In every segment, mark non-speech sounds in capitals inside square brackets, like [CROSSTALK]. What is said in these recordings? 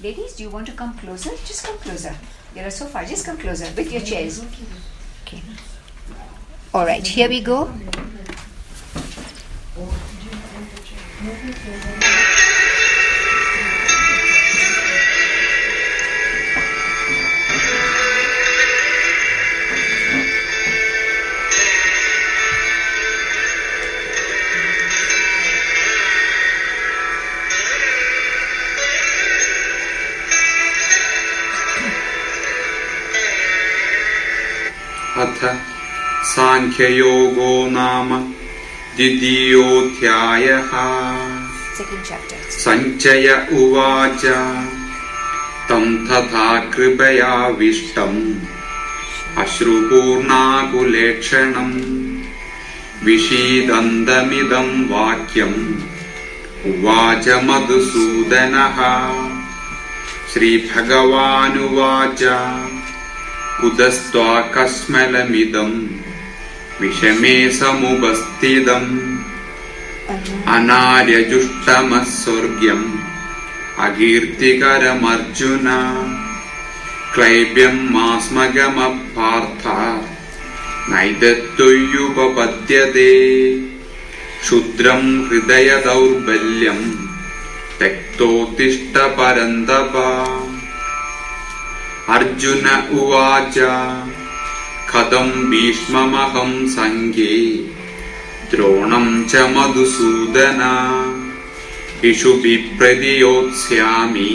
Ladies, do you want to come closer? Just come closer. You are so far. Just come closer with your chairs. Okay. All right, here we go. साङ्ख्ययोगो नाम द्वितीयोऽध्यायः. सञ्चय उवाच। तं तथा कृपयाविष्टम् अश्रुपूर्णाकुलेक्षणम्। विषीदन्तमिदं वाक्यम्। उवाच मधुसूदनः। श्रीभगवानुवाच। कुतस्त्वाकस्मलमिदम् विषमे समुपस्थितम्। अनार्यजुष्टमः स्वर्ग्यम् अकीर्तिकरमर्जुन क्लैब्यम् मास्मगमपार्थ। नैदत्तुय्युपपद्यते क्षुद्रम् हृदयदौर्बल्यम्। त्यक्तोत्तिष्ठ परन्तप अर्जुन उवाच कथम् भीष्ममहम् सङ्गे द्रोणम् च मधुसूदन। इषुभिः प्रतियोत्स्यामि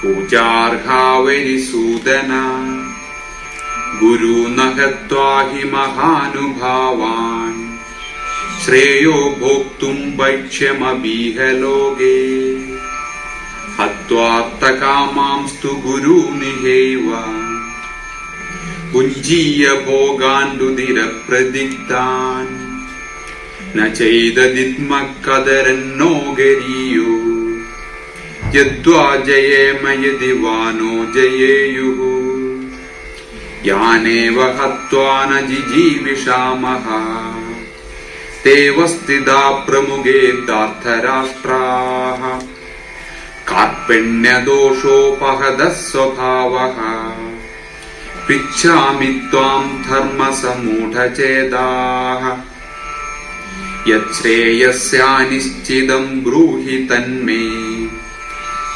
पूजार्हावरिसूदन गुरुन हत्वा हि महानुभावान् श्रेयो भोक्तुम् वैक्ष्यमबीह लोके। हत्वार्थकामांस्तु गुरूनिहैव पुञ्जीय भोगाण्डुदिरप्रदिग्धान् न चैददित्मः कदरन्नो यद्वा जयेम यदि वा नो जयेयुः यानेव हत्वा न जिजीविषामः ते स्थिता प्रमुखे दार्थराष्ट्राः कार्पण्यदोषोपहदः स्वभावः पृच्छामि त्वाम् धर्मसमूढचेदाः। यच्छ्रेयस्यानिश्चितम् ब्रूहि तन्मे।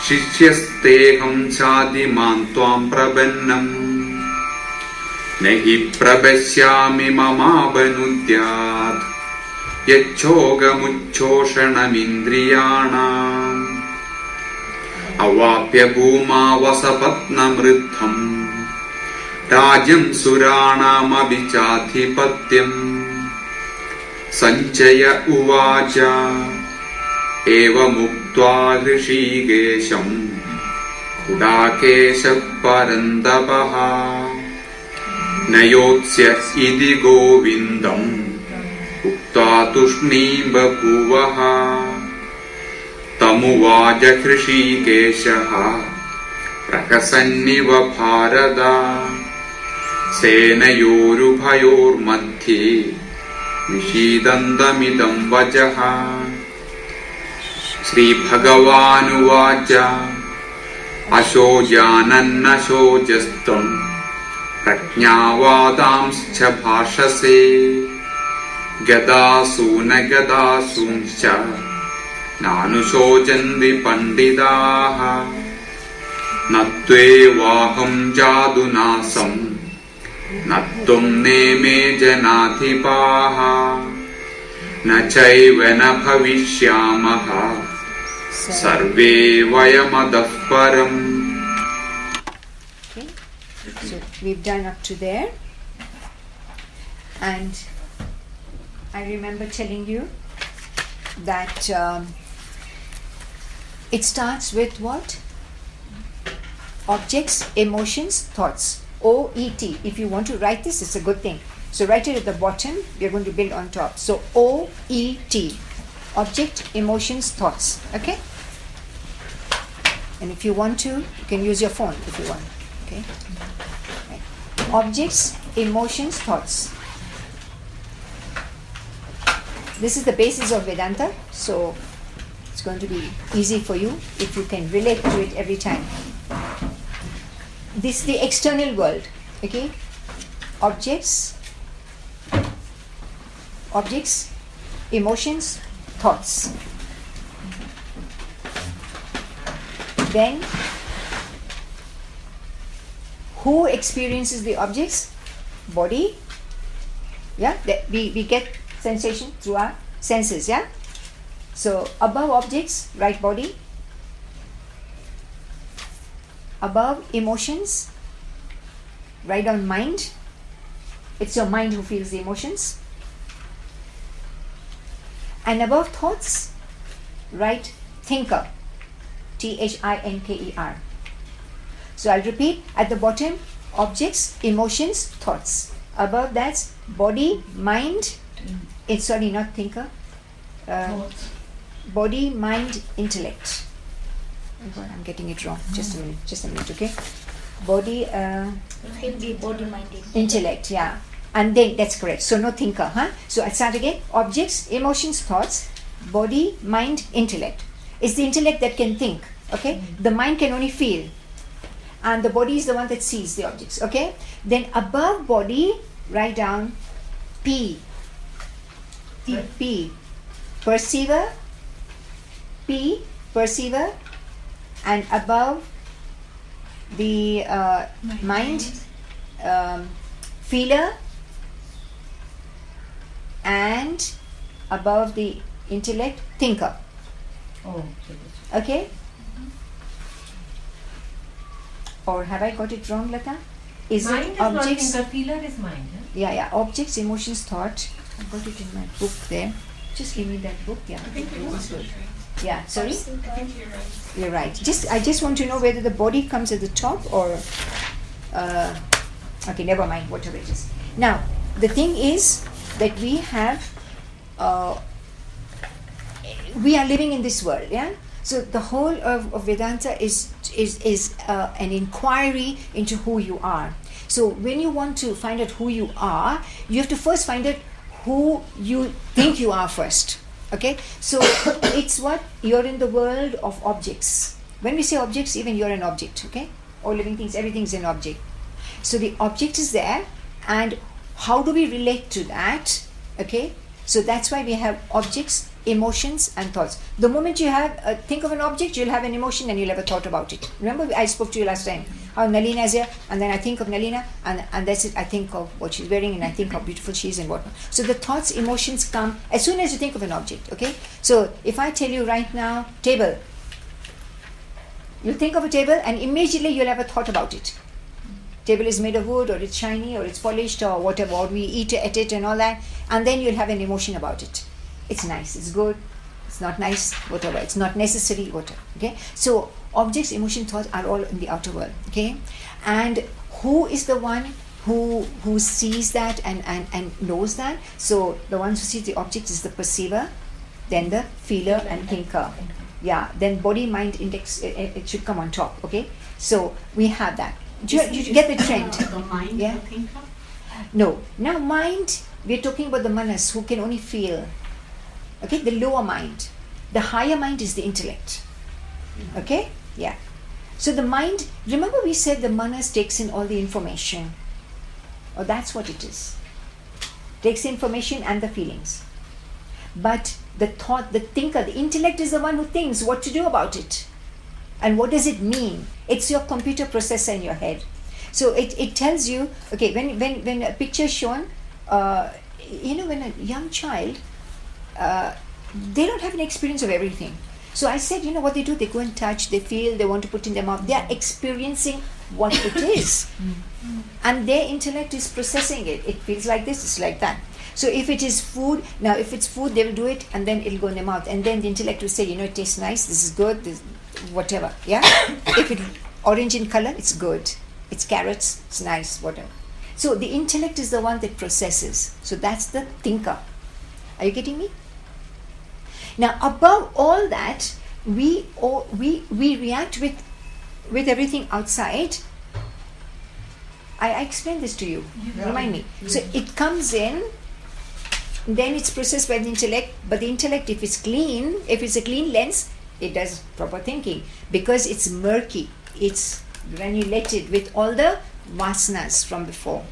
शिष्यस्तेऽहम् चादिमाम् त्वाम् प्रपन्नम्। न हि प्रपश्यामि ममावनुद्यात्। यच्छोगमुच्छोषणमिन्द्रियाणाम्। अवाप्य भूमा वसपत्नमृद्धम् राज्यम् सुराणामपि चाधिपत्यम् सञ्चय उवाच एवमुक्त्वा ऋषिकेशम् कुडाकेशः परन्तपः न योत्स्य इति गोविन्दम् उक्त्वा तूष्णीम् बभूवः तमुवाच हृषीकेशः प्रहसन्निव भारत सेनयोरुभयोर्मध्ये विषीदन्तमिदं वचः। श्रीभगवानुवाच अशोजानन्नशोचस्त्वं प्रज्ञावादांश्च भाषसे। गदासूनगदासूंश्च नानुशोचन्ति पण्डिताः। न त्वेवाहं जादुनासम् न त्वम् नेमे जनाधिपाः न चैव न सर्वे Okay. So we've done up to there. And I remember telling you that um, it starts with what? Objects, emotions, thoughts. O E T. If you want to write this, it's a good thing. So write it at the bottom. We're going to build on top. So O E T. Object, emotions, thoughts. Okay? And if you want to, you can use your phone if you want. Okay? Right. Objects, emotions, thoughts. This is the basis of Vedanta. So it's going to be easy for you if you can relate to it every time. This is the external world, okay? Objects, objects, emotions, thoughts. Then, who experiences the objects? Body. Yeah, that we, we get sensation through our senses, yeah? So, above objects, right body. Above emotions, write down mind. It's your mind who feels the emotions. And above thoughts, write thinker. T H I N K E R. So I'll repeat at the bottom objects, emotions, thoughts. Above that's body, mind, it's sorry, not thinker. Uh, body, mind, intellect. God, I'm getting it wrong. Just a minute, just a minute, okay? Body, uh, He'll be body minded. intellect, yeah. And then that's correct. So no thinker, huh? So I start again. Objects, emotions, thoughts, body, mind, intellect. It's the intellect that can think, okay? The mind can only feel. And the body is the one that sees the objects, okay? Then above body, write down P. P. Perceiver. P. Perceiver. And above the uh, mind, um, feeler. And above the intellect, thinker. Oh, Okay? Or have I got it wrong, Lata? Is mind it not objects? thinker, feeler is mind. Huh? Yeah, yeah. Objects, emotions, thought. I've got it in my book there. Just give me that book. Yeah. this is good. Yeah. Sorry. You're right. Just I just want to know whether the body comes at the top or. Uh, okay, never mind. Whatever it is. Now the thing is that we have. Uh, we are living in this world, yeah. So the whole of, of Vedanta is is is uh, an inquiry into who you are. So when you want to find out who you are, you have to first find out who you think you are first. Okay, so [COUGHS] it's what you're in the world of objects. When we say objects, even you're an object. Okay, all living things, everything's an object. So the object is there, and how do we relate to that? Okay, so that's why we have objects, emotions, and thoughts. The moment you have uh, think of an object, you'll have an emotion and you'll have a thought about it. Remember, I spoke to you last time how Nalina is here, and then I think of Nalina, and, and that's it. I think of what she's wearing, and I think how beautiful she is, and whatnot. So the thoughts, emotions come as soon as you think of an object. Okay. So if I tell you right now, table, you think of a table, and immediately you'll have a thought about it table is made of wood or it's shiny or it's polished or whatever or we eat at it and all that and then you'll have an emotion about it it's nice it's good it's not nice whatever it's not necessary whatever okay so objects emotion thoughts are all in the outer world okay and who is the one who who sees that and and, and knows that so the ones who see the object is the perceiver then the feeler and thinker yeah then body mind index it, it should come on top okay so we have that do you, you get the trend The mind, Yeah. thinker. no. Now, mind, we're talking about the manas who can only feel. Okay, the lower mind. The higher mind is the intellect. Okay? Yeah. So the mind, remember we said the manas takes in all the information. Oh, that's what it is. Takes information and the feelings. But the thought, the thinker, the intellect is the one who thinks what to do about it. And what does it mean? It's your computer processor in your head. So it, it tells you, okay, when, when, when a picture is shown, uh, you know, when a young child, uh, they don't have an experience of everything. So I said, you know what they do? They go and touch, they feel, they want to put in their mouth. They are experiencing what it [COUGHS] is. and their intellect is processing it. It feels like this, it's like that. So if it is food, now if it's food, they will do it and then it'll go in their mouth. And then the intellect will say, you know, it tastes nice, this is good, this whatever. Yeah? [COUGHS] if it orange in color, it's good. It's carrots, it's nice, whatever. So the intellect is the one that processes. So that's the thinker. Are you getting me? Now above all that, we all, we we react with with everything outside. I, I explained this to you. Remind me. So it comes in, then it's processed by the intellect. But the intellect, if it's clean, if it's a clean lens, it does proper thinking because it's murky, it's granulated with all the vasanas from before.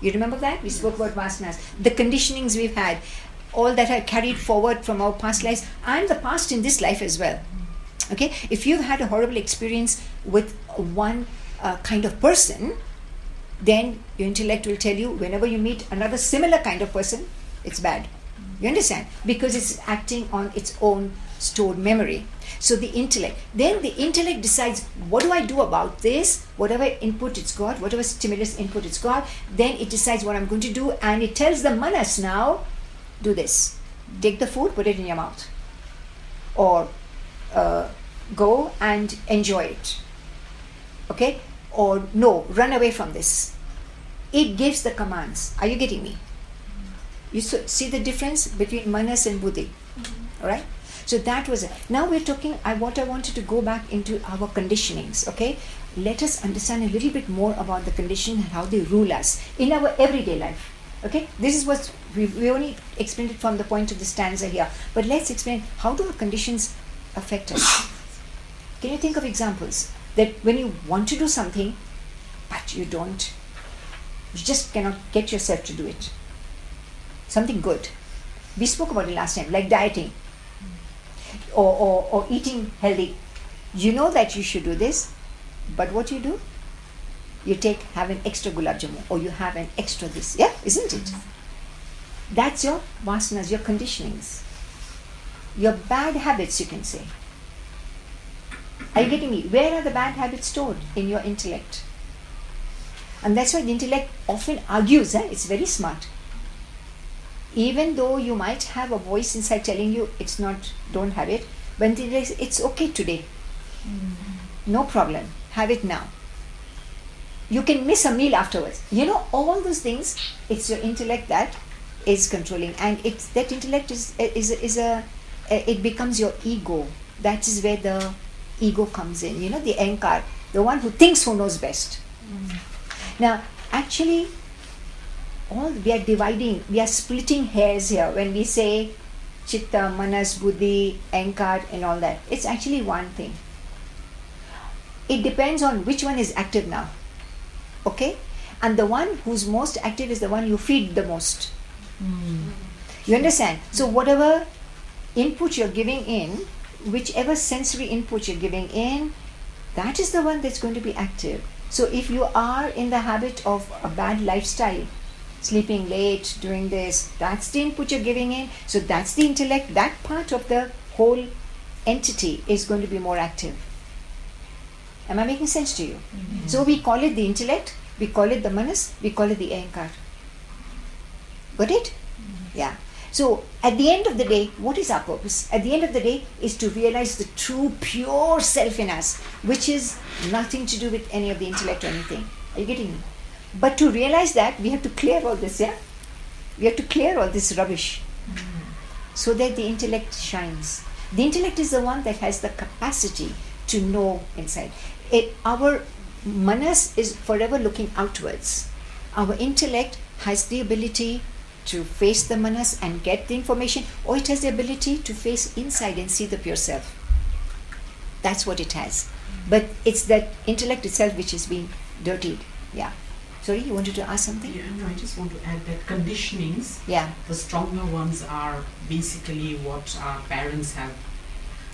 You remember that? We spoke about vasanas, the conditionings we've had, all that are carried forward from our past lives and the past in this life as well. Okay, if you've had a horrible experience with one uh, kind of person, then your intellect will tell you whenever you meet another similar kind of person, it's bad. You understand? Because it's acting on its own stored memory. So the intellect, then the intellect decides what do I do about this? Whatever input it's got, whatever stimulus input it's got, then it decides what I'm going to do and it tells the manas now, do this. Take the food, put it in your mouth. Or uh, go and enjoy it. Okay? Or no, run away from this. It gives the commands. Are you getting me? You see the difference between manas and buddhi. All right? So that was it. Now we're talking. I what I wanted to go back into our conditionings. Okay, let us understand a little bit more about the condition and how they rule us in our everyday life. Okay, this is what we, we only explained it from the point of the stanza here. But let's explain how do our conditions affect us. Can you think of examples that when you want to do something, but you don't, you just cannot get yourself to do it? Something good. We spoke about it last time, like dieting or, or, or eating healthy. You know that you should do this, but what you do? You take have an extra gulab jamun or you have an extra this. Yeah, isn't it? That's your vasanas, your conditionings, your bad habits, you can say. Are you getting me? Where are the bad habits stored? In your intellect. And that's why the intellect often argues, eh? it's very smart. Even though you might have a voice inside telling you it's not, don't have it, but the intellect says, it's okay today. No problem. Have it now. You can miss a meal afterwards. You know, all those things, it's your intellect that is controlling. And it's that intellect is, is, is a, it becomes your ego. That is where the ego comes in. You know, the ankar, the one who thinks who knows best. Mm. Now, actually, all we are dividing, we are splitting hairs here when we say chitta, manas, buddhi, ankar, and all that. It's actually one thing. It depends on which one is active now. Okay? And the one who's most active is the one you feed the most. Hmm. You understand? So, whatever input you're giving in, whichever sensory input you're giving in, that is the one that's going to be active. So, if you are in the habit of a bad lifestyle, sleeping late, doing this, that's the input you're giving in. So, that's the intellect, that part of the whole entity is going to be more active. Am I making sense to you? Mm-hmm. So, we call it the intellect, we call it the manas, we call it the ahankar. Got it? Yeah. So at the end of the day, what is our purpose? At the end of the day, is to realize the true, pure self in us, which is nothing to do with any of the intellect or anything. Are you getting me? But to realize that, we have to clear all this, yeah? We have to clear all this rubbish so that the intellect shines. The intellect is the one that has the capacity to know inside. It, our manas is forever looking outwards. Our intellect has the ability to face the manas and get the information, or it has the ability to face inside and see the pure self. That's what it has. But it's that intellect itself which is being dirtied. Yeah. Sorry, you wanted to ask something? Yeah, no, I just want to add that conditionings, Yeah, the stronger ones are basically what our parents have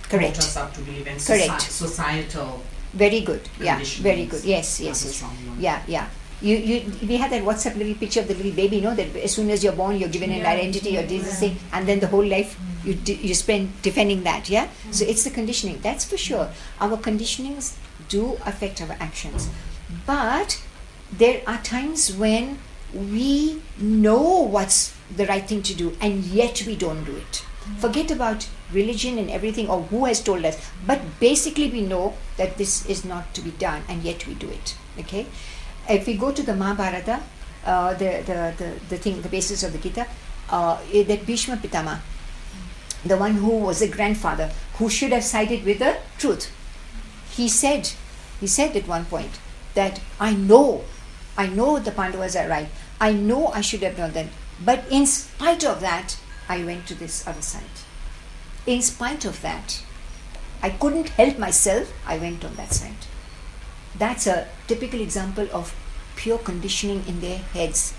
brought correct. us up to believe and Correct. soci- societal Very good. Yeah, very good. Yes, yes, yes. Yeah, yeah. You, you, we had that WhatsApp little picture of the little baby, you know, that as soon as you're born, you're given an Yeah. identity or this thing, and then the whole life you mm-hmm. d- you spend defending that. Yeah. So mm-hmm. it's the conditioning. That's for sure. Our conditionings do affect our actions, but there are times when we know what's the right thing to do, and yet we don't do it. Mm-hmm. Forget about religion and everything or who has told us, but basically we know that this is not to be done, and yet we do it. Okay if we go to the Mahabharata, uh, the, the, the, the thing, the basis of the Gita, uh, eh, that Bhishma Pitama, the one who was a grandfather, who should have sided with the truth, he said, he said at one point that I know, I know the Pandavas are right. I know I should have known that. But in spite of that, I went to this other side. In spite of that, I couldn't help myself, I went on that side. That's a typical example of pure conditioning in their heads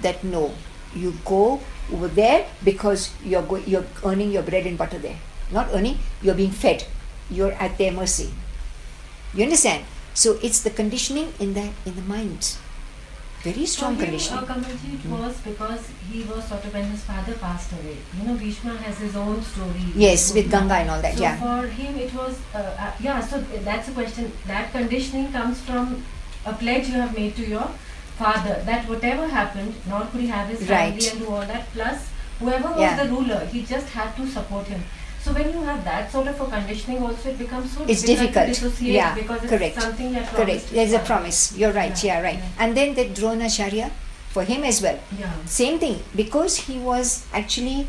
that no, you go over there because you're, go- you're earning your bread and butter there. Not earning, you're being fed. You're at their mercy. You understand? So it's the conditioning in the in the mind. Very strong him, conditioning. Uh, Kamalji, it was because he was sort of when his father passed away. You know, Bhishma has his own story. Yes, with Ganga and all that, So yeah. for him, it was uh, uh, yeah. So that's a question. That conditioning comes from a pledge you have made to your father that whatever happened, nor could he have his family Right. and do all that. Plus, whoever was Yeah. the ruler, he just had to support him. So when you have that sort of a conditioning, also it becomes so It's difficult, difficult. to Yeah, because it's correct. something that Correct. There's a promise. You're right. Yeah, Yeah, right. yeah. And then the Dronacharya, for him as well. Yeah. Same thing. Because he was actually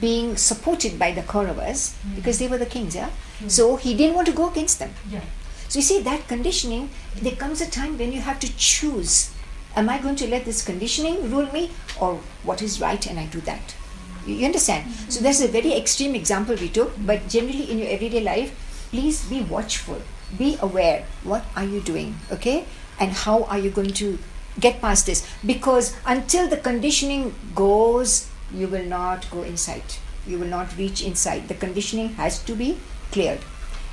being supported by the Kauravas, Mm. because they were the kings, yeah? Mm. So he didn't want to go against them. Yeah. So you see, that conditioning, there comes a time when you have to choose. Am I going to let this conditioning rule me or what is right and I do that? You, understand? So that's a very extreme example we took, but generally in your everyday life, please be watchful, be aware. What are you doing? Okay? And how are you going to get past this? Because until the conditioning goes, you will not go inside. You will not reach inside. The conditioning has to be cleared.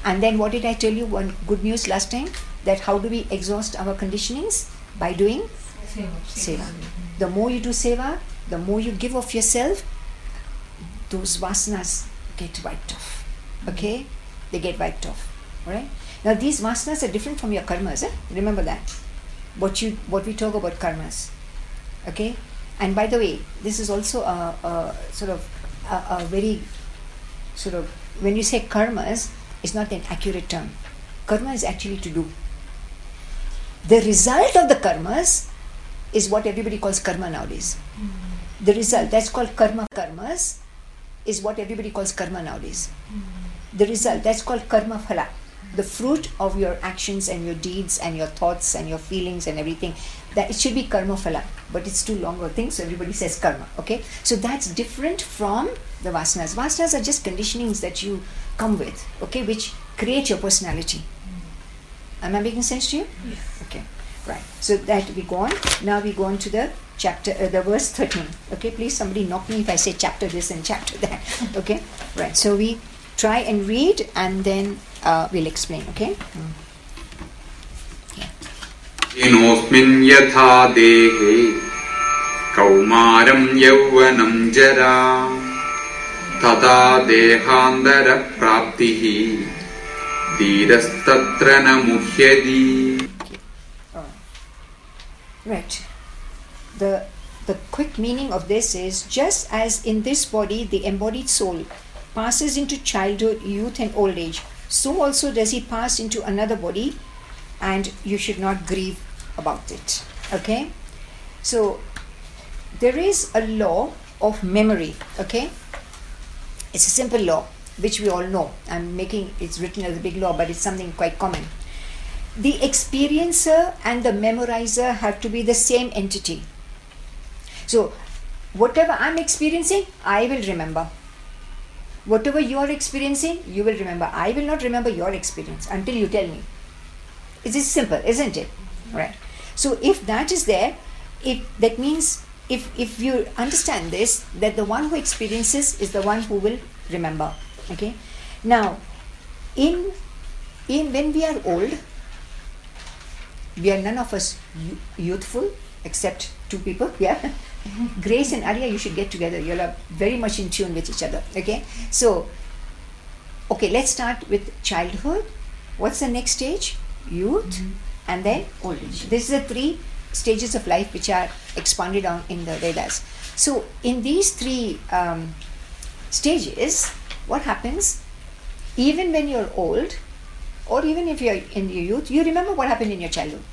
And then what did I tell you? One good news last time that how do we exhaust our conditionings? By doing Seva. seva. The more you do seva, the more you give of yourself, those vasanas get wiped off. Okay? They get wiped off. Alright? Now these vasanas are different from your karmas. Eh? Remember that. What you what we talk about karmas. Okay? And by the way, this is also a, a sort of a, a very sort of when you say karmas, it's not an accurate term. Karma is actually to do. The result of the karmas is what everybody calls karma nowadays. The result, that's called karma. Karmas is what everybody calls karma nowadays. The result, that's called karma phala. The fruit of your actions and your deeds and your thoughts and your feelings and everything. That it should be karma phala, but it's too long a thing, so everybody says karma. Okay? So that's different from the vasanas. Vasanas are just conditionings that you come with, okay, which create your personality. Am I making sense to you? Yes. Okay, right. So that we go on. Now we go on to the chapter, uh, the verse 13. Okay, please somebody knock me if I say chapter this and chapter that. [LAUGHS] Okay, right. So we try and read and then uh, we'll explain. Okay. येनोऽस्मिन् यथा देहे कौमारं यौवनं जरा तथा देहान्तरप्राप्तिः धीरस्तत्र न मुह्यति Right. The the quick meaning of this is just as in this body the embodied soul passes into childhood, youth, and old age, so also does he pass into another body, and you should not grieve about it. Okay? So there is a law of memory, okay? It's a simple law which we all know. I'm making it's written as a big law, but it's something quite common the experiencer and the memorizer have to be the same entity. So, whatever I'm experiencing, I will remember. Whatever you are experiencing, you will remember. I will not remember your experience until you tell me. It is simple, isn't it? Right. So, if that is there, if that means if if you understand this, that the one who experiences is the one who will remember. Okay. Now, in in when we are old, we are none of us youthful except two people [LAUGHS] yeah grace and arya you should get together. You're very much in tune with each other okay? So okay let's start with childhood. What's the next stage? Youth and then old age. this is the three stages of life which are expanded on in the vedas. So in these three um, stages what happens? Even when you're old or even if you're in your youth, you remember what happened in your childhood.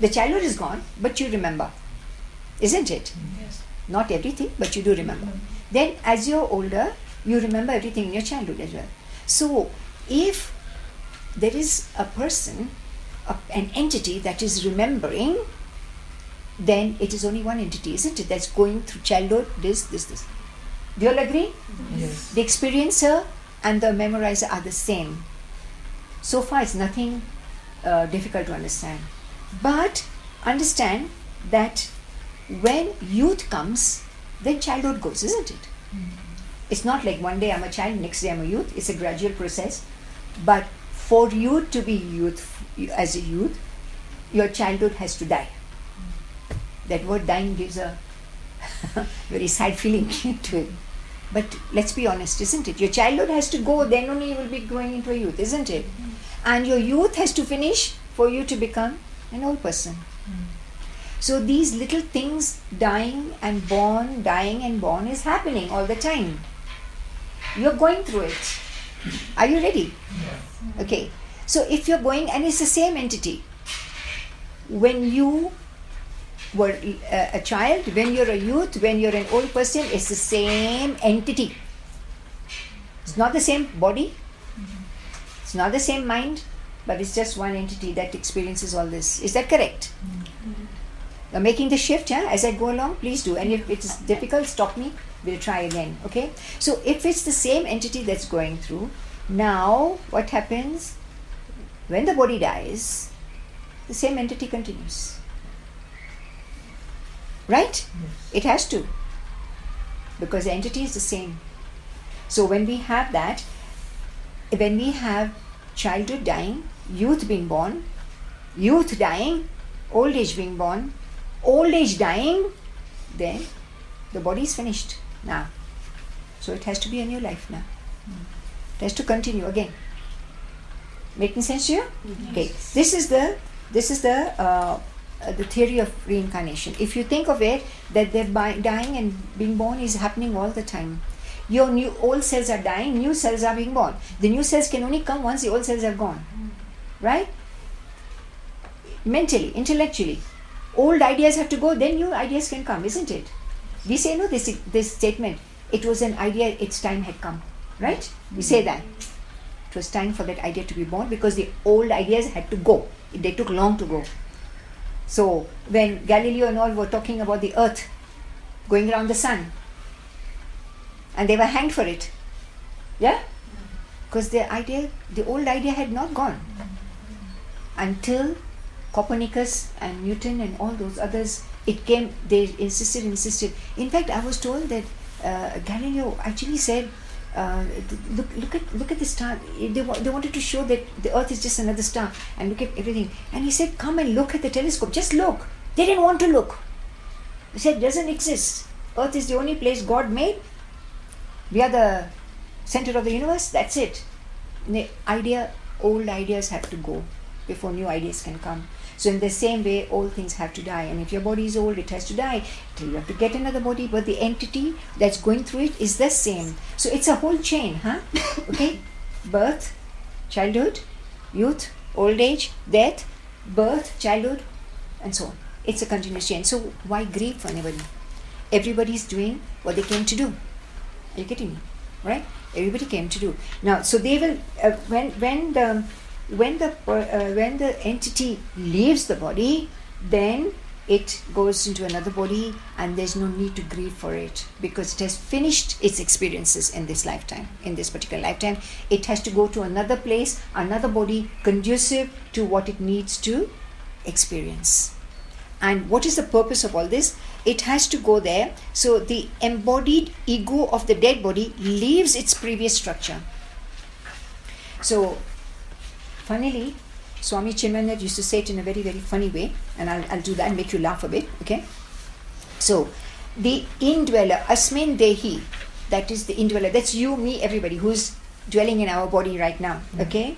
The childhood is gone, but you remember, isn't it? Yes. Not everything, but you do remember. Then, as you're older, you remember everything in your childhood as well. So, if there is a person, a, an entity that is remembering, then it is only one entity, isn't it? That's going through childhood, this, this, this. Do you all agree? Yes. The experiencer and the memorizer are the same. So far, it's nothing uh, difficult to understand. But understand that when youth comes, then childhood goes, isn't it? Hmm. It's not like one day I'm a child, next day I'm a youth. It's a gradual process. But for you to be youth as a youth, your childhood has to die. That word dying gives a [LAUGHS] very sad feeling [LAUGHS] to it. But let's be honest, isn't it? Your childhood has to go, then only you will be growing into a youth, isn't it? Hmm. And your youth has to finish for you to become an old person. Hmm. So these little things dying and born, dying and born is happening all the time. You're going through it. Are you ready? Yes. Okay. So if you're going, and it's the same entity. When you were uh, a child, when you're a youth, when you're an old person, it's the same entity. It's not the same body, it's not the same mind, but it's just one entity that experiences all this. Is that correct? I'm Uh, making the shift, yeah? As I go along, please do. And if it's difficult, stop me. We'll try again, okay? So if it's the same entity that's going through, now what happens? When the body dies, the same entity continues. Right? It has to. Because the entity is the same. So when we have that, when we have childhood dying, youth being born, youth dying, old age being born, old age dying, then the body is finished now. So it has to be a new life now. It has to continue again. Making sense to you? Okay. This is the this is the uh, uh, the theory of reincarnation. If you think of it, that they're dying and being born is happening all the time. Your new old cells are dying, new cells are being born. The new cells can only come once the old cells are gone, right? Mentally, intellectually, old ideas have to go, then new ideas can come, isn't it? We say no. This this statement. It was an idea. Its time had come, right? We say that. It was time for that idea to be born because the old ideas had to go. They took long to go. So when Galileo and all were talking about the earth going around the sun, and they were hanged for it, yeah, because the idea, the old idea had not gone until Copernicus and Newton and all those others. It came. They insisted, insisted. In fact, I was told that uh, Galileo actually said uh, look, look at look at the star. They, wa- they wanted to show that the Earth is just another star, and look at everything. And he said, "Come and look at the telescope. Just look." They didn't want to look. He said, "It "Doesn't exist. Earth is the only place God made. We are the center of the universe. That's it." The idea, old ideas have to go before new ideas can come. So in the same way, all things have to die. And if your body is old, it has to die. So you have to get another body, but the entity that's going through it is the same. So it's a whole chain, huh? [LAUGHS] Okay? Birth, childhood, youth, old age, death, birth, childhood, and so on. It's a continuous chain. So why grieve for anybody? Everybody's doing what they came to do. Are you getting me? Right? Everybody came to do. Now, so they will uh, when when the when the uh, when the entity leaves the body, then it goes into another body, and there's no need to grieve for it because it has finished its experiences in this lifetime. In this particular lifetime, it has to go to another place, another body conducive to what it needs to experience. And what is the purpose of all this? It has to go there. So the embodied ego of the dead body leaves its previous structure. So, funnily, Swami Chinmaya used to say it in a very, very funny way, and I'll, I'll do that and make you laugh a bit, okay? So, the indweller, Asmin Dehi, that is the indweller, that's you, me, everybody who's dwelling in our body right now, mm. okay?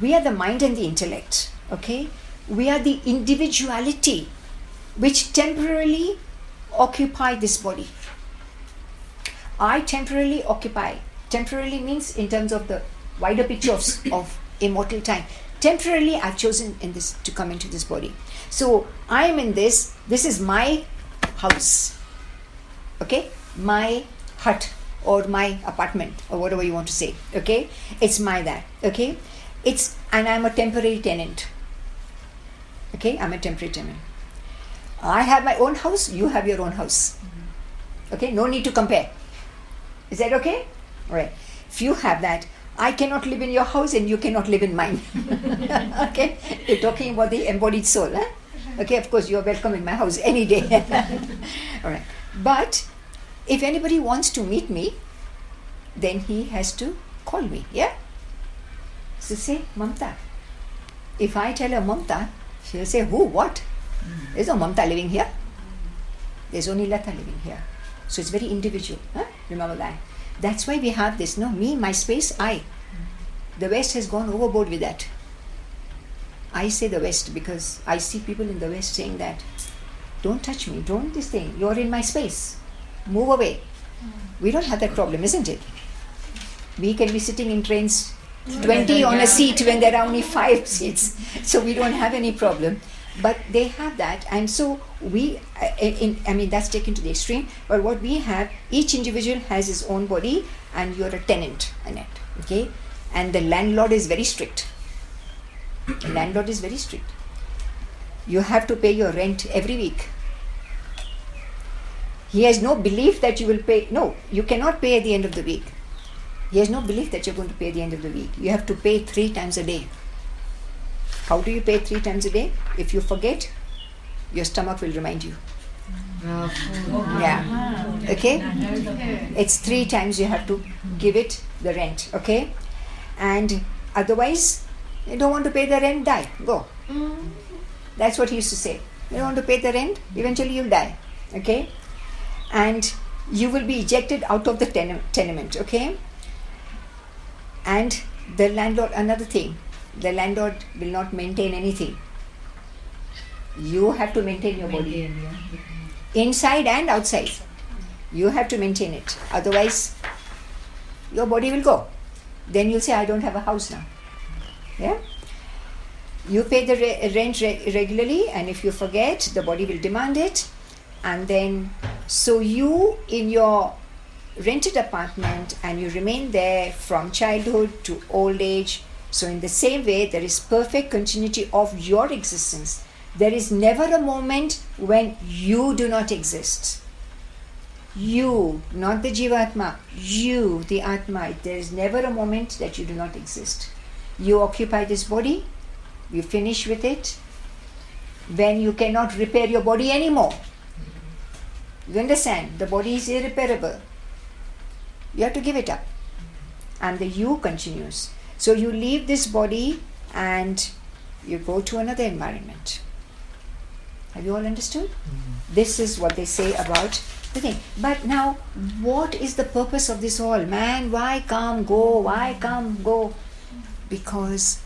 We are the mind and the intellect, okay? We are the individuality which temporarily occupy this body. I temporarily occupy. Temporarily means in terms of the wider picture of, of immortal time. Temporarily, I've chosen in this to come into this body. So I am in this. This is my house. Okay, my hut or my apartment or whatever you want to say. Okay, it's my that. Okay, it's and I'm a temporary tenant. Okay, I'm a temporary tenant. I have my own house. You have your own house. Mm-hmm. Okay, no need to compare. Is that okay? All right. If you have that, I cannot live in your house and you cannot live in mine. [LAUGHS] okay? You're talking about the embodied soul. Huh? Okay, of course, you're welcome in my house any day. [LAUGHS] All right. But if anybody wants to meet me, then he has to call me. Yeah? So say, Mamta. If I tell her Mamta, she'll say, Who? What? Hmm. There's no Mamta living here. There's only Lata living here. So it's very individual. Huh? Remember that. That's why we have this, no? Me, my space, I. The West has gone overboard with that. I say the West because I see people in the West saying that. Don't touch me, don't this thing. You're in my space. Move away. We don't have that problem, isn't it? We can be sitting in trains 20 on a seat when there are only five seats. So we don't have any problem. But they have that, and so we, uh, in, I mean, that's taken to the extreme. But what we have, each individual has his own body, and you're a tenant in it, okay? And the landlord is very strict. The landlord is very strict. You have to pay your rent every week. He has no belief that you will pay. No, you cannot pay at the end of the week. He has no belief that you're going to pay at the end of the week. You have to pay three times a day. How do you pay three times a day? If you forget, your stomach will remind you. Yeah. Okay? It's three times you have to give it the rent. Okay? And otherwise, you don't want to pay the rent, die. Go. That's what he used to say. You don't want to pay the rent, eventually you'll die. Okay? And you will be ejected out of the ten- tenement. Okay? And the landlord, another thing, the landlord will not maintain anything. You have to maintain your body, inside and outside. You have to maintain it. Otherwise, your body will go. Then you'll say, I don't have a house now. Yeah? You pay the re- rent re- regularly, and if you forget, the body will demand it. And then, so you in your rented apartment and you remain there from childhood to old age. So, in the same way, there is perfect continuity of your existence. There is never a moment when you do not exist. You, not the Jivatma, you, the Atma, there is never a moment that you do not exist. You occupy this body, you finish with it, when you cannot repair your body anymore. You understand? The body is irreparable. You have to give it up. And the you continues. So you leave this body and you go to another environment. Have you all understood? Mm-hmm. This is what they say about the thing. But now, what is the purpose of this all? Man, why come, go? Why come, go? Because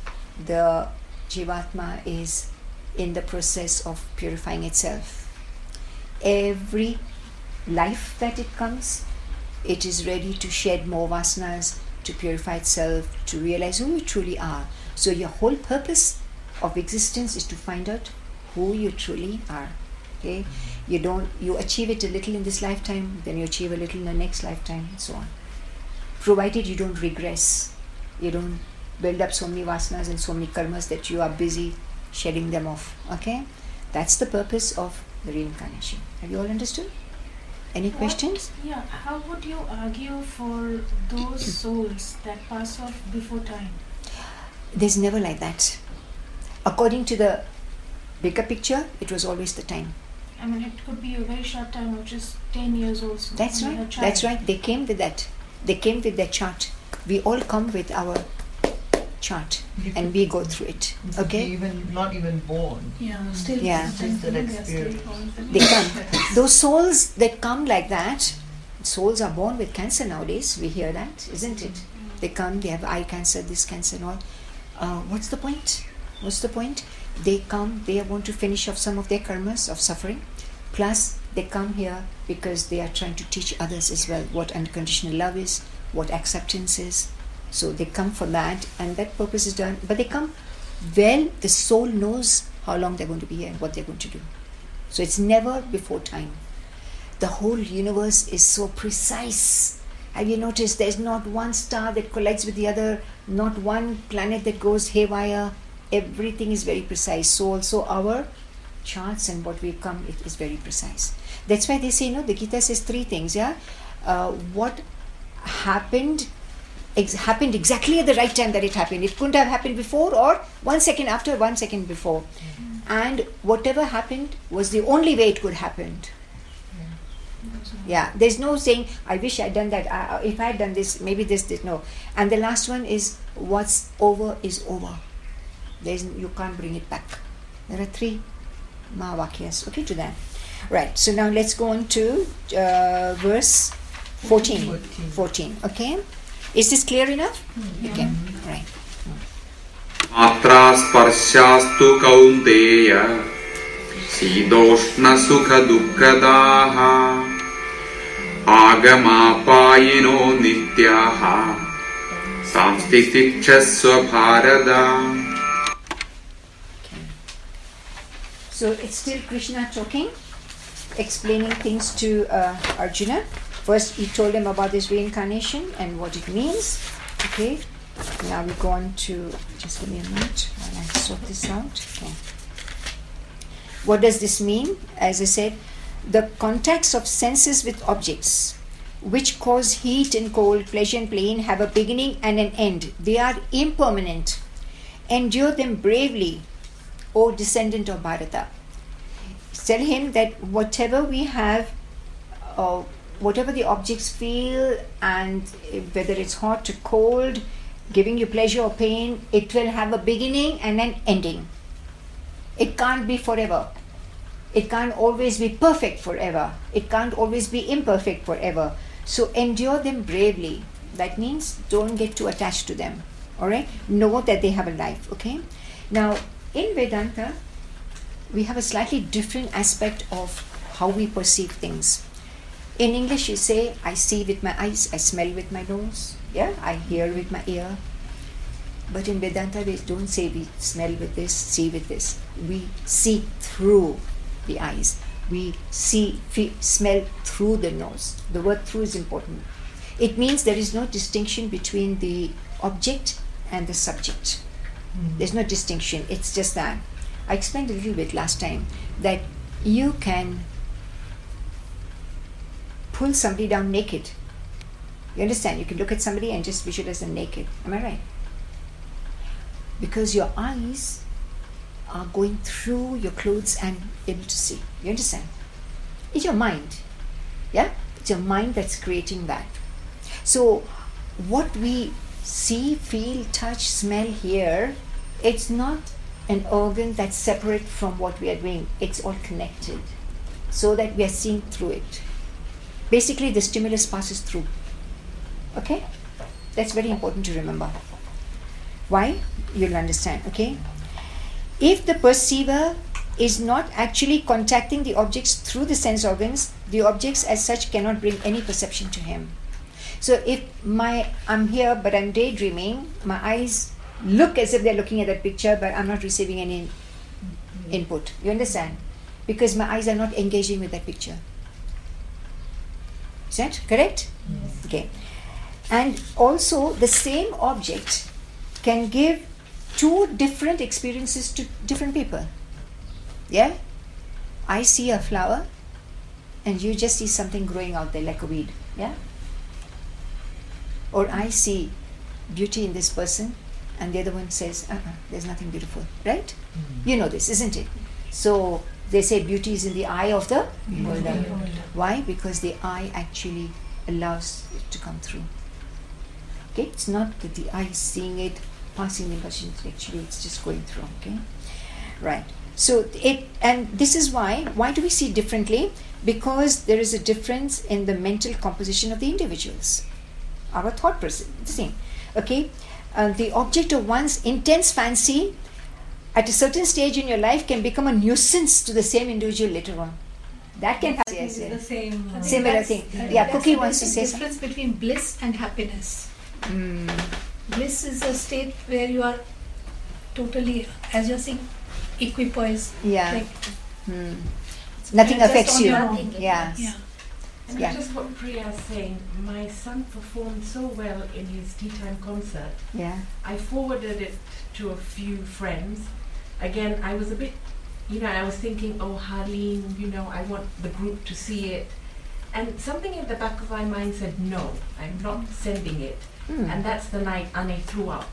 the Jivatma is in the process of purifying itself. Every life that it comes, it is ready to shed more vasanas, to purify itself, to realize who you truly are. So, your whole purpose of existence is to find out who you truly are. Okay? Mm-hmm. You don't you achieve it a little in this lifetime, then you achieve a little in the next lifetime, and so on. Provided you don't regress, you don't build up so many vasanas and so many karmas that you are busy shedding them off. Okay? That's the purpose of the reincarnation. Have you all understood? Any What- questions? Yeah, how would you argue for those [CLEARS THROAT] souls that pass off before time? There's never like that. According to the bigger picture, it was always the time. I mean, it could be a very short time of just 10 years also. That's when you're a right. That's right. They came with that. They came with their chart. We all come with our chart and we go through it. Okay? Even not even born. Yeah, still. Yeah. Just that experience. They come. Those souls that come like that, souls are born with cancer nowadays. We hear that, isn't it? They come, they have eye cancer, this cancer, and all. Uh, what's the point? What's the point? They come, they want to finish off some of their karmas of suffering. Plus, they come here because they are trying to teach others as well what unconditional love is, what acceptance is. So they come for that, and that purpose is done. But they come well, the soul knows how long they're going to be here and what they're going to do. So it's never before time. The whole universe is so precise. Have you noticed there's not one star that collides with the other, not one planet that goes haywire? Everything is very precise. So also our charts and what we come, it is very precise. That's why they say, you know, the Gita says three things, yeah? Uh, what happened ex- happened exactly at the right time that it happened. It couldn't have happened before or one second after, one second before. And whatever happened was the only way it could happen. Yeah, there's no saying, I wish I'd done that. Uh, if I had done this, maybe this, this. No. And the last one is, what's over is over. There's, you can't bring it back. There are three Mahavakyas. Okay, to that. Right, so now let's go on to uh, verse 14. 14. 14. Okay? Is this clear enough? Okay, right. मात्रा स्पर्शास्तु कौन्तेय शीतोष्णसुखदुःखदाः आगमापायिनो नित्याः सांस्थितिक्षस्व Bharat So it's still Krishna talking, explaining things to uh, Arjuna. First, he told him about this reincarnation and what it means. Okay, now we go on to just give me a minute while I sort this out. Okay. What does this mean? As I said, the contacts of senses with objects, which cause heat and cold, pleasure and pain, have a beginning and an end. They are impermanent. Endure them bravely, O descendant of Bharata. Tell him that whatever we have, uh, whatever the objects feel, and whether it's hot or cold, giving you pleasure or pain, it will have a beginning and an ending. It can't be forever. It can't always be perfect forever. It can't always be imperfect forever. So endure them bravely. That means don't get too attached to them. All right? Know that they have a life. Okay? Now, in Vedanta, we have a slightly different aspect of how we perceive things. In English, you say, I see with my eyes, I smell with my nose, yeah, I hear with my ear. But in Vedanta, we don't say we smell with this, see with this. We see through the eyes. We see, feel, smell through the nose. The word through is important. It means there is no distinction between the object and the subject. Hmm. There's no distinction. It's just that. I explained a little bit last time that you can pull somebody down naked. You understand? You can look at somebody and just visualize them naked. Am I right? Because your eyes are going through your clothes and able to see. You understand? It's your mind. Yeah? It's your mind that's creating that. So, what we see, feel, touch, smell, hear, it's not an organ that's separate from what we are doing. It's all connected so that we are seeing through it. Basically, the stimulus passes through. Okay? That's very important to remember. Why? You'll understand. Okay? If the perceiver is not actually contacting the objects through the sense organs, the objects as such cannot bring any perception to him. So if my I'm here but I'm daydreaming, my eyes look as if they're looking at that picture, but I'm not receiving any input. You understand? Because my eyes are not engaging with that picture. Is that correct? Okay. And also, the same object can give two different experiences to different people. Yeah? I see a flower, and you just see something growing out there like a weed. Yeah? Or I see beauty in this person, and the other one says, uh uh there's nothing beautiful. Right? You know this, isn't it? So they say beauty is in the eye of the beholder. Why? Because the eye actually allows it to come through. Okay, it's not that the eye is seeing it, passing the impression intellectually, it's just going through. Okay, right. So it and this is why why do we see differently? Because there is a difference in the mental composition of the individuals. Our thought process, the same. Okay, uh, the object of one's intense fancy at a certain stage in your life can become a nuisance to the same individual later on. That can happen. Yes, the same. Uh, Similar that's- thing. I Yeah, Cookie wants to say difference between bliss and happiness. Mm, Bliss is a state where you are totally, as you're saying, equipoise. yeah. Like, Hmm. Nothing affects you. your. Yeah. yeah. And Yeah. just what Priya is saying, my son performed so well in his tea time concert. Yeah. I forwarded it to a few friends. Again, I was a bit, you know, I was thinking, oh, Harleen, you know, I want the group to see it. And something in the back of my mind said, no, I'm not sending it. Hmm. and that's the night Anne threw up.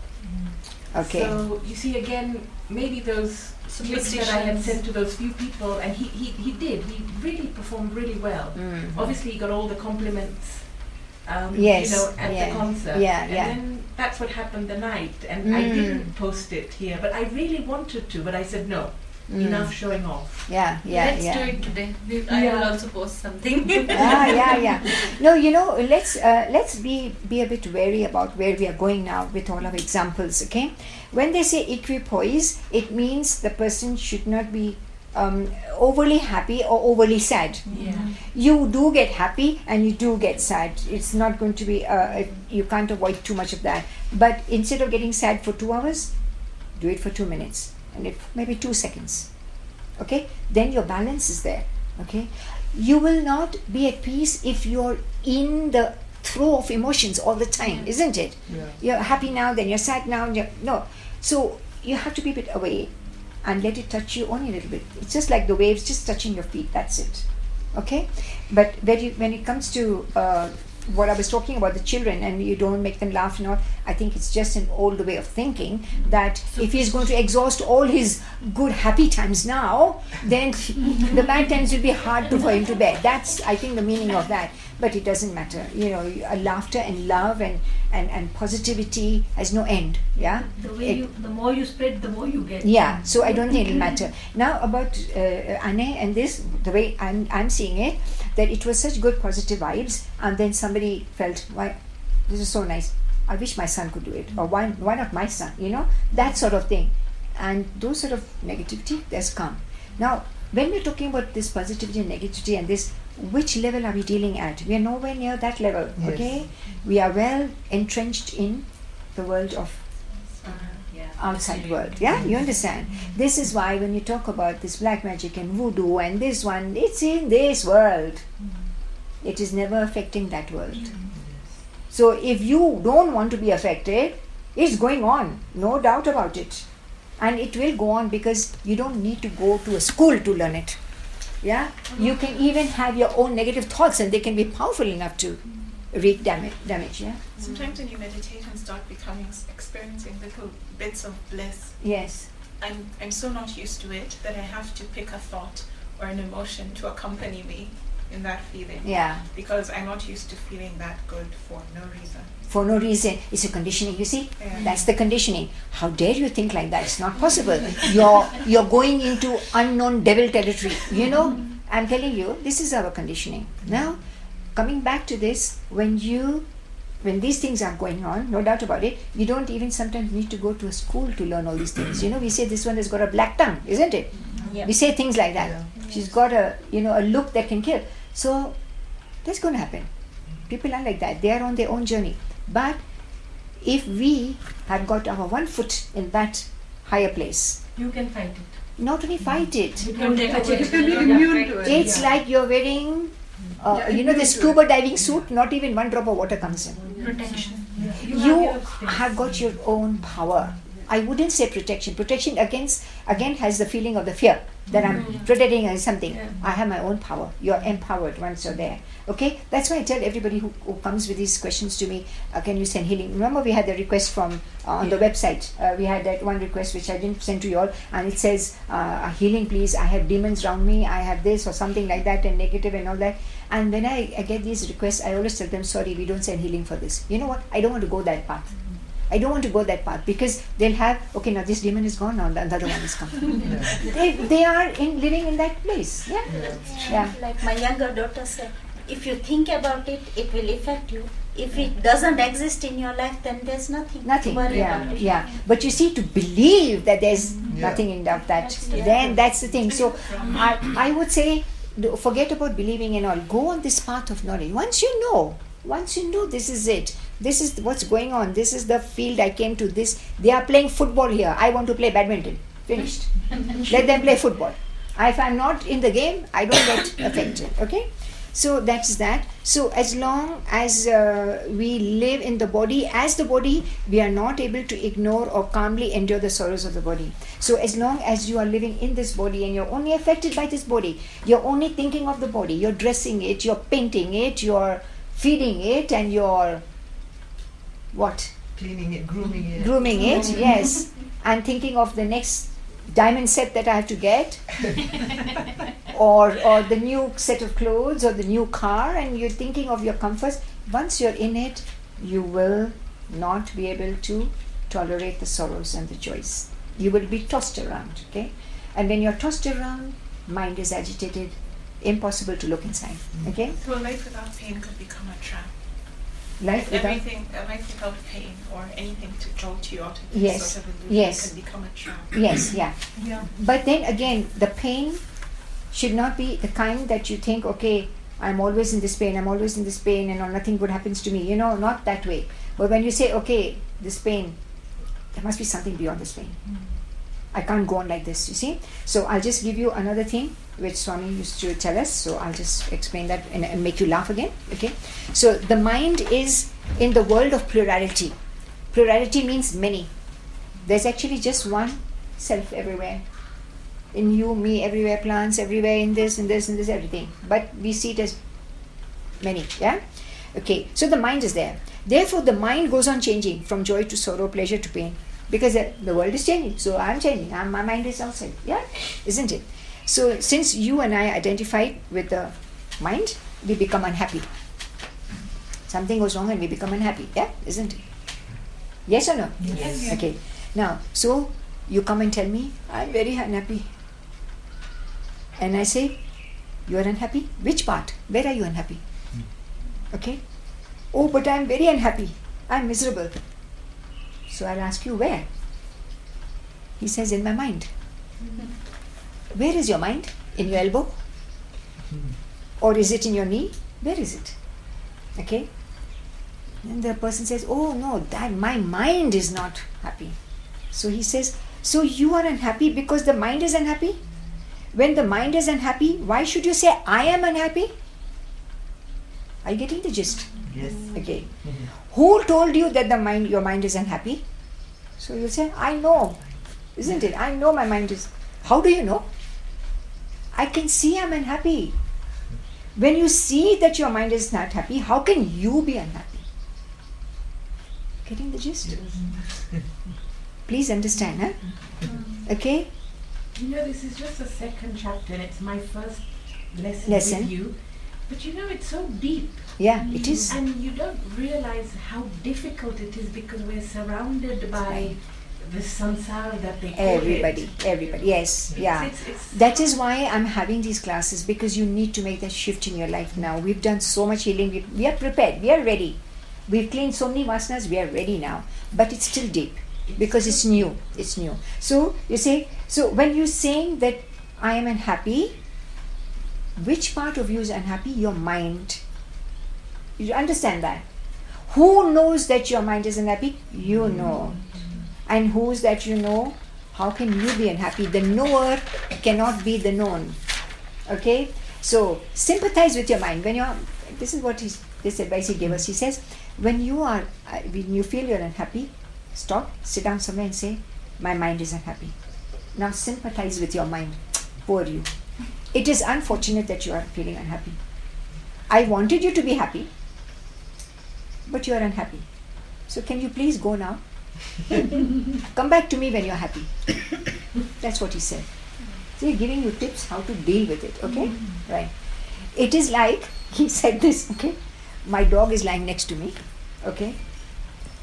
Okay. So you see again, maybe those clips that I had sent to those few people, and he, he, he did. He really performed really well. Mm. Obviously, he got all the compliments. Um, Yes, you know, at yeah, the concert. yeah, and yeah. then that's what happened the night. And I Mm. didn't post it here, but I really wanted to, but I said no. Mm. Enough showing off. Yeah, yeah, Let's yeah. do it today. We, I will also post something. [LAUGHS] ah, yeah, yeah. No, you know, let's uh, let's be be a bit wary about where we are going now with all our examples. Okay, when they say equipoise, it means the person should not be um, overly happy or overly sad. Yeah. You do get happy and you do get sad. It's not going to be uh, you can't avoid too much of that. But instead of getting sad for two hours, do it for two minutes and if maybe two seconds. Okay, then your balance is there. Okay, you will not be at peace if you're in the throw of emotions all the time, isn't it? Yeah. You're happy now, then you're sad now. You're, no, so you have to be a bit away and let it touch you only a little bit. It's just like the waves just touching your feet. That's it. Okay, but when you, when it comes to uh, what I was talking about the children and you don't make them laugh and all, I think it's just an old way of thinking that if he's going to exhaust all his good happy times now, then [LAUGHS] the bad times will be hard to for him to bear. That's I think the meaning of that. But it doesn't matter. You know, a laughter and love and, and, and positivity has no end. Yeah. The way It- you, the more you spread, the more you get. yeah, so I don't think it'll matter. Now about uh, Anne and this, the way I'm, I'm seeing it, that it was such good positive vibes, and then somebody felt, why, this is so nice. I wish my son could do it, or why, why not my son? You know, that sort of thing, and those sort of negativity, there's come. Now, when we're talking about this positivity and negativity and this, which level are we dealing at? We are nowhere near that level. Yes. Okay, we are well entrenched in the world of outside world. Yeah, you understand? This is why when you talk about this black magic and voodoo and this one, it's in this world. Mm-hmm. It is never affecting that world. Mm-hmm. So if you don't want to be affected, it's going on, no doubt about it. And it will go on because you don't need to go to a school to learn it. Yeah? You can even have your own negative thoughts and they can be powerful enough to wreak damage, damage yeah? Sometimes when you meditate and start becoming experiencing little bits of bliss, Yes. I'm I'm so not used to it that I have to pick a thought or an emotion to accompany me in that feeling. Yeah. Because I'm not used to feeling that good for no reason. for no reason. It's a conditioning, you see? Yeah. That's the conditioning. How dare you think like that? It's not possible. You're you're going into unknown devil territory. You know? I'm telling you, this is our conditioning. Now, coming back to this, when you when these things are going on, no doubt about it, you don't even sometimes need to go to a school to learn all these things. You know, we say this one has got a black tongue, isn't it? We say things like that. She's got a you know a look that can kill. So that's going to happen. People are like that. They are on their own journey. But if we have got our one foot in that higher place, You can fight it. not only fight it, You can take a You can immune to it. it's Yeah. like you're wearing, uh, Yeah, you know, the immune scuba diving suit. Not even one drop of water comes in. Protection. You, You have, have got your own power. I wouldn't say protection. Protection against again has the feeling of the fear that I'm protecting against something. Yeah. I have my own power. You're empowered once you're there. Okay, that's why I tell everybody who, who comes with these questions to me, uh, can you send healing? Remember, we had the request from uh, on the website. Uh, we had that one request which I didn't send to you all, and it says, uh, "Healing, please. I have demons around me. I have this or something like that, and negative and all that." And when I, I get these requests, I always tell them, "Sorry, we don't send healing for this. You know what? I don't want to go that path." I don't want to go that path because they'll have okay now this demon is gone now another one is coming. [LAUGHS] Yeah. they, they are in living in that place. Yeah. Yeah. Yeah. Like my younger daughter said, if you think about it, it will affect you. If it doesn't exist in your life, then there's nothing. Nothing. To worry Yeah. about it. Yeah. But you see, to believe that there's Yeah. nothing in doubt, that That's the- then that's the thing. So I, I would say, forget about believing and all. Go on this path of knowledge. Once you know, once you know this is it. This is what's going on. This is the field I came to. This they are playing football here. I want to play badminton. Finished. [LAUGHS] Let them play football. If I'm not in the game, I don't get affected. Okay. So that's that. So as long as uh, we live in the body, as the body, we are not able to ignore or calmly endure the sorrows of the body. So as long as you are living in this body and you're only affected by this body, you're only thinking of the body. You're dressing it, you're painting it, you're feeding it, and you're what? Cleaning it, grooming it. Grooming it, yes. And thinking of the next diamond set that I have to get, [LAUGHS] or or the new set of clothes, or the new car, and you're thinking of your comforts. Once you're in it, you will not be able to tolerate the sorrows and the joys. You will be tossed around, okay? And when you're tossed around, mind is agitated, impossible to look inside, okay? So a life without pain could become a trap. Life without Everything, a life without pain or anything to jolt you out of this Yes, sort of illusion yes. can become a trap. Yes, yeah. Yeah. But then again, the pain should not be the kind that you think, okay, I'm always in this pain, I'm always in this pain, and nothing good happens to me. You know, not that way. But when you say, okay, this pain, there must be something beyond this pain. Mm. I can't go on like this, you see. So I'll just give you another thing which Swami used to tell us. So I'll just explain that and, and make you laugh again. Okay. So the mind is in the world of plurality. Plurality means many. There's actually just one self everywhere. In you, me, everywhere, plants, everywhere, in this, in this, in this, everything. But we see it as many. Yeah? Okay, so the mind is there. Therefore, the mind goes on changing from joy to sorrow, pleasure to pain. Because the, world is changing. So I'm changing. I'm, my mind is outside. Yeah? Isn't it? So since you and I identified with the mind, we become unhappy. Something goes wrong and we become unhappy. Yeah? Isn't it? Yes or no? Yes. Okay. Now, so you come and tell me, I'm very unhappy. And I say, You are unhappy? Which part? Where are you unhappy? Okay? Oh, but I'm very unhappy. I'm miserable. So I'll ask you, Where? He says, In my mind. [LAUGHS] Where is your mind? In your elbow? Or is it in your knee? Where is it? Okay? And the person says, Oh no, that my mind is not happy. So he says, So you are unhappy because the mind is unhappy? When the mind is unhappy, why should you say I am unhappy? Are you getting the gist? Yes. Okay. Mm-hmm. Who told you that the mind your mind is unhappy? So you say, I know. Isn't it? I know my mind is how do you know? I can see I'm unhappy. When you see that your mind is not happy, how can you be unhappy? Getting the gist? Please understand, huh? Hmm. Okay? You know, this is just the second chapter and it's my first lesson, Lesson. with you. But you know, it's so deep. Yeah, it is. And you don't realize how difficult it is because we're surrounded by the samsara that they Everybody, everybody. Yes, yeah. It's, it's, That is why I'm having these classes because you need to make that shift in your life now. We've done so much healing. We, we are prepared. We are ready. We've cleaned so many vasanas. We are ready now. But it's still deep because it's new. It's new. So you say, so when you're saying that I am unhappy, which part of you is unhappy? Your mind. You understand that? Who knows that your mind is unhappy? You mm. know. And who's that you know? How can you be unhappy? The knower cannot be the known. Okay? So sympathize with your mind. When you're this is what he's this advice he gave us. He says, when you are uh, when you feel you're unhappy, stop, sit down somewhere and say, My mind is unhappy. Now sympathize with your mind. Poor you. It is unfortunate that you are feeling unhappy. I wanted you to be happy, but you are unhappy. So can you please go now? [LAUGHS] Come back to me when you're happy. [COUGHS] That's what he said. So he's giving you tips how to deal with it, okay? Mm-hmm. Right. It is like, [LAUGHS] he said this, okay? My dog is lying next to me, okay?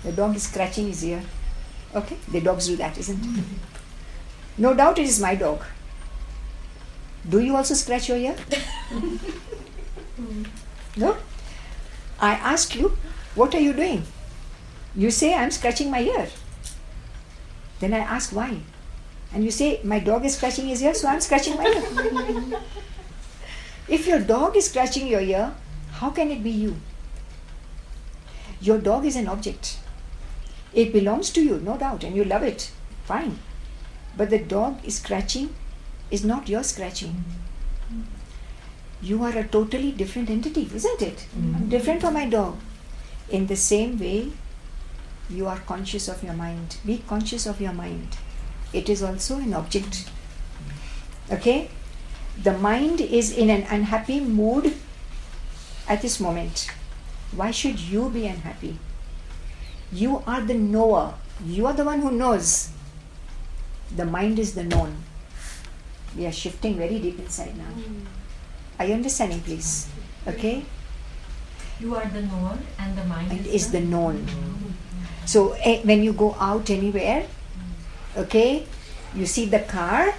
The dog is scratching his ear. Okay? The dogs do that, isn't it? Mm-hmm. No doubt it is my dog. Do you also scratch your ear? [LAUGHS] Mm-hmm. no? I ask you, what are you doing? You say, I'm scratching my ear. Then I ask why. And you say, my dog is scratching his ear, so I'm scratching my ear. [LAUGHS] if your dog is scratching your ear, how can it be you? Your dog is an object. It belongs to you, no doubt, and you love it. Fine. But the dog is scratching is not your scratching. You are a totally different entity, isn't it? I'm different from my dog. In the same way, you are conscious of your mind. Be conscious of your mind. It is also an object. Okay? The mind is in an unhappy mood at this moment. Why should you be unhappy? You are the knower. You are the one who knows. The mind is the known. We are shifting very deep inside now. Hmm. Are you understanding, please? Okay? You are the knower and the mind And is is the known. Hmm. So eh, when you go out anywhere, okay, you see the car,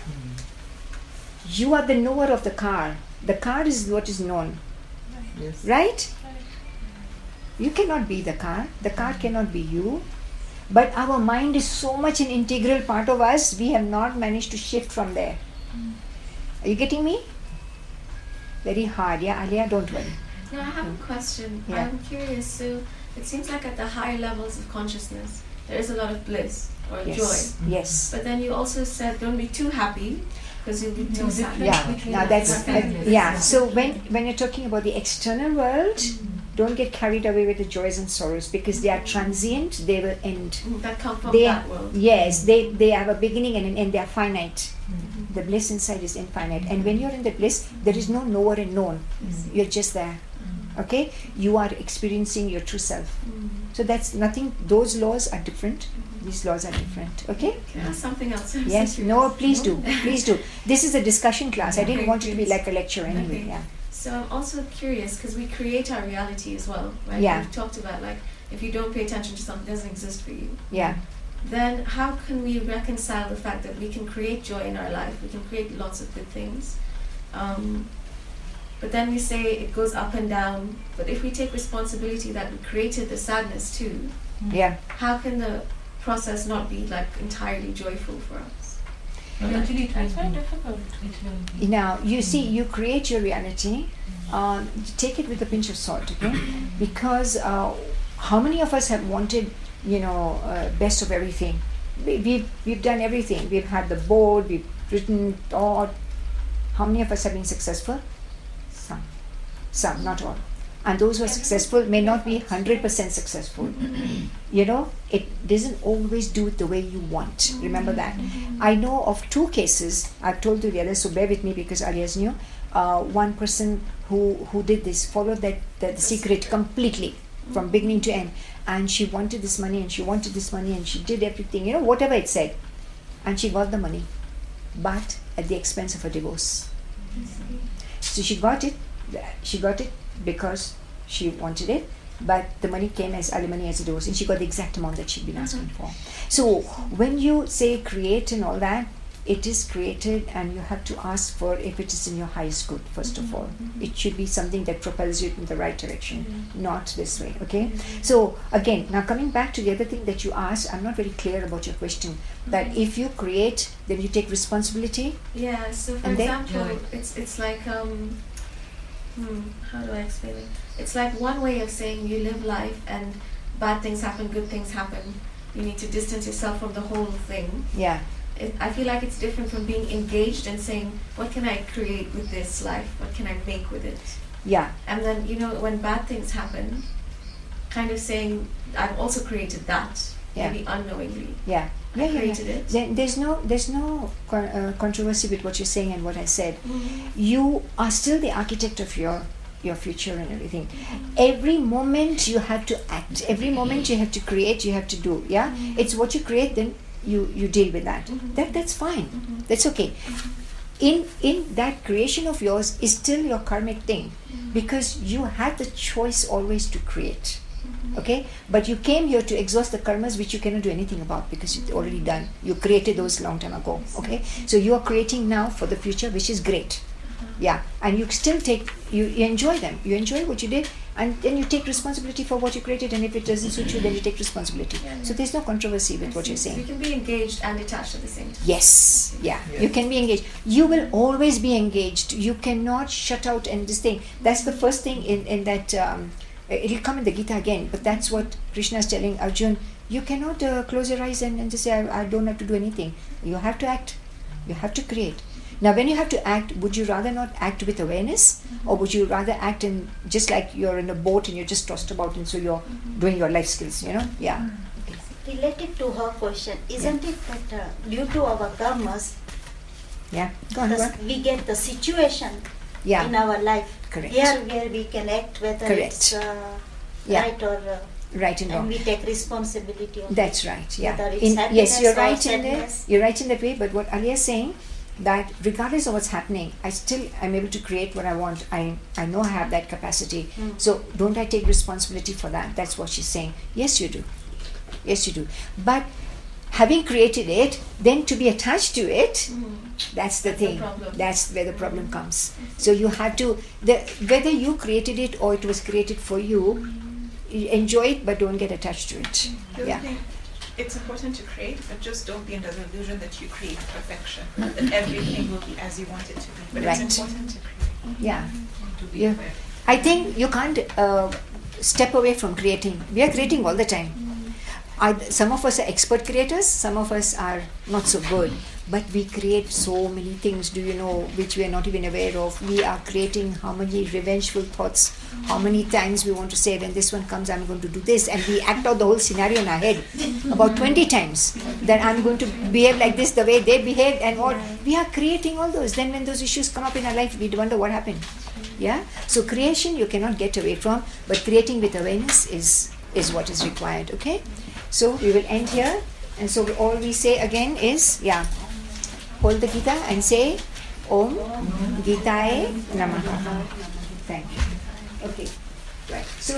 you are the knower of the car. The car is what is known, Yes. right? You cannot be the car, the car cannot be you. But our mind is so much an integral part of us, we have not managed to shift from there. Are you getting me? Very hard, yeah, Alia, don't worry. Now I have a question. Yeah. I'm curious. So it seems like at the higher levels of consciousness, there is a lot of bliss or Yes, joy. yes. But then you also said don't be too happy because you'll be too No, sad. yeah. Now that's uh, families. yeah. so when when you're talking about the external world don't get carried away with the joys and sorrows because they are transient they will end. Mm, That come from they that world. yes they they have a beginning and an end. They are finite. The bliss inside is infinite. And when you're in the bliss there is no knower and known. You're just there okay you are experiencing your true self Mm. so that's nothing those laws are different these laws are different okay Can I ask something else? [LAUGHS] I'm yes curious. no please do please do this is a discussion class i didn't want it to be like a lecture anyway Okay. yeah So I'm also curious because we create our reality as well, right? Yeah. We've talked about like if you don't pay attention to something, it doesn't exist for you. yeah Then how can we reconcile the fact that we can create joy in our life? We can create lots of good things. Um, but then we say it goes up and down. But if we take responsibility that we created the sadness too, yeah. how can the process not be like entirely joyful for us? Eventually it will very difficult. It will be. now you see you create your reality um, take it with a pinch of salt okay? Because uh, how many of us have wanted you know uh, best of everything? We, we've, we've done everything. We've had the board we've written thought how many of us have been successful? some some not all. And those who are successful may not be 100% successful. You know it doesn't always do it the way you want. Remember that. I know of two cases i've told you the others so bear with me because alias knew uh, one person who who did this followed that, that the secret completely from beginning to end. And she wanted this money and she wanted this money and she did everything you know whatever it said. And she got the money but at the expense of a divorce. So she got it she got it because she wanted it but the money came as alimony as it was and she got the exact amount that she'd been asking for. So when you say create and all that it is created and you have to ask for if it is in your highest good 1st of all. Mm-hmm. It should be something that propels you in the right direction mm-hmm. not this way okay? Mm-hmm. So again now coming back to the other thing that you asked i'm not very clear about your question that if you create then you take responsibility? Yeah. So for And then- example, it's it's like um, hmm, how do I explain it? It's like one way of saying you live life and bad things happen, good things happen. You need to distance yourself from the whole thing. yeah It, I feel like it's different from being engaged and saying, what can I create with this life? What can I make with it? yeah And then you know when bad things happen, kind of saying, I've also created that. Yeah. Maybe unknowingly. yeah I yeah yeah, yeah. created it. Then there's no there's no con- uh, controversy with what you're saying and what I said. Mm-hmm. You are still the architect of your your future and everything. Mm-hmm. Every moment you have to act. Every moment you have to create. You have to do. Yeah, mm-hmm. it's what you create. Then you you deal with that. That that's fine. That's okay. In in that creation of yours is still your karmic thing, because you had the choice always to create okay? But you came here to exhaust the karmas which you cannot do anything about because it's already done. You created those long time ago. Okay? So you are creating now for the future which is great. Yeah. And you still take you, you enjoy them. You enjoy what you did and then you take responsibility for what you created and if it doesn't suit you then you take responsibility. So there's no controversy with what you're So you can be engaged and detached at the same time. yes. Yeah. You can be engaged. You will always be engaged. You cannot shut out and this thing. That's the first thing in, in that um, it'll come in the gita again but that's what krishna is telling arjun. You cannot uh, close your eyes and, and just say I, I don't have to do anything. You have to act. You have to create. Now when you have to act would you rather not act with awareness? Or would you rather act in just like you're in a boat and you're just tossed about and so you're doing your life skills you know? Yeah. Related to her question, isn't it that uh, due to our karmas, yeah. Go on, go on. we get the situation yeah in our life Correct. there where we can act whether Correct. it's uh, Yeah. right or uh, right and And wrong. we take responsibility of That's right. Yeah. In, yes, you're right in there. You're right in that way. But what Ali is saying, that regardless of what's happening, I still I'm able to create what I want. I I know I have that capacity. Mm. So don't I take responsibility for that? That's what she's saying. Yes, you do. Yes, you do. But having created it, then to be attached to it, mm-hmm. that's the That's thing. problem. That's where the problem mm-hmm. comes. So you have to the whether you created it or it was created for you, mm-hmm. you enjoy it but don't get attached to it. The other Yeah. it's important to create, but just don't be under the illusion that you create perfection, that everything will be as you want it to be. But Right. it's important to create. Yeah. to be Yeah. aware. I think you can't uh, step away from creating. We are creating all the time. I, some of us are expert creators, some of us are not so good, but we create so many things, do you know, which we are not even aware of. We are creating how many revengeful thoughts, how many times we want to say, when this one comes, I'm going to do this, and we act out the whole scenario in our head about 20 times that I'm going to behave like this the way they behaved, and what we are creating all those. Then, when those issues come up in our life, we wonder what happened. Yeah, so creation you cannot get away from, but creating with awareness is is what is required. Okay, so we will end here, and so all we say again is yeah, hold the Gita and say Om Gitaye Namaha. Thank you. Okay, right. So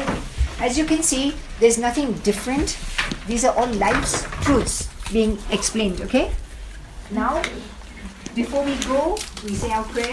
as you can see, there's nothing different. These are all life's truths being explained. Okay. Now, before we go, we say our prayer.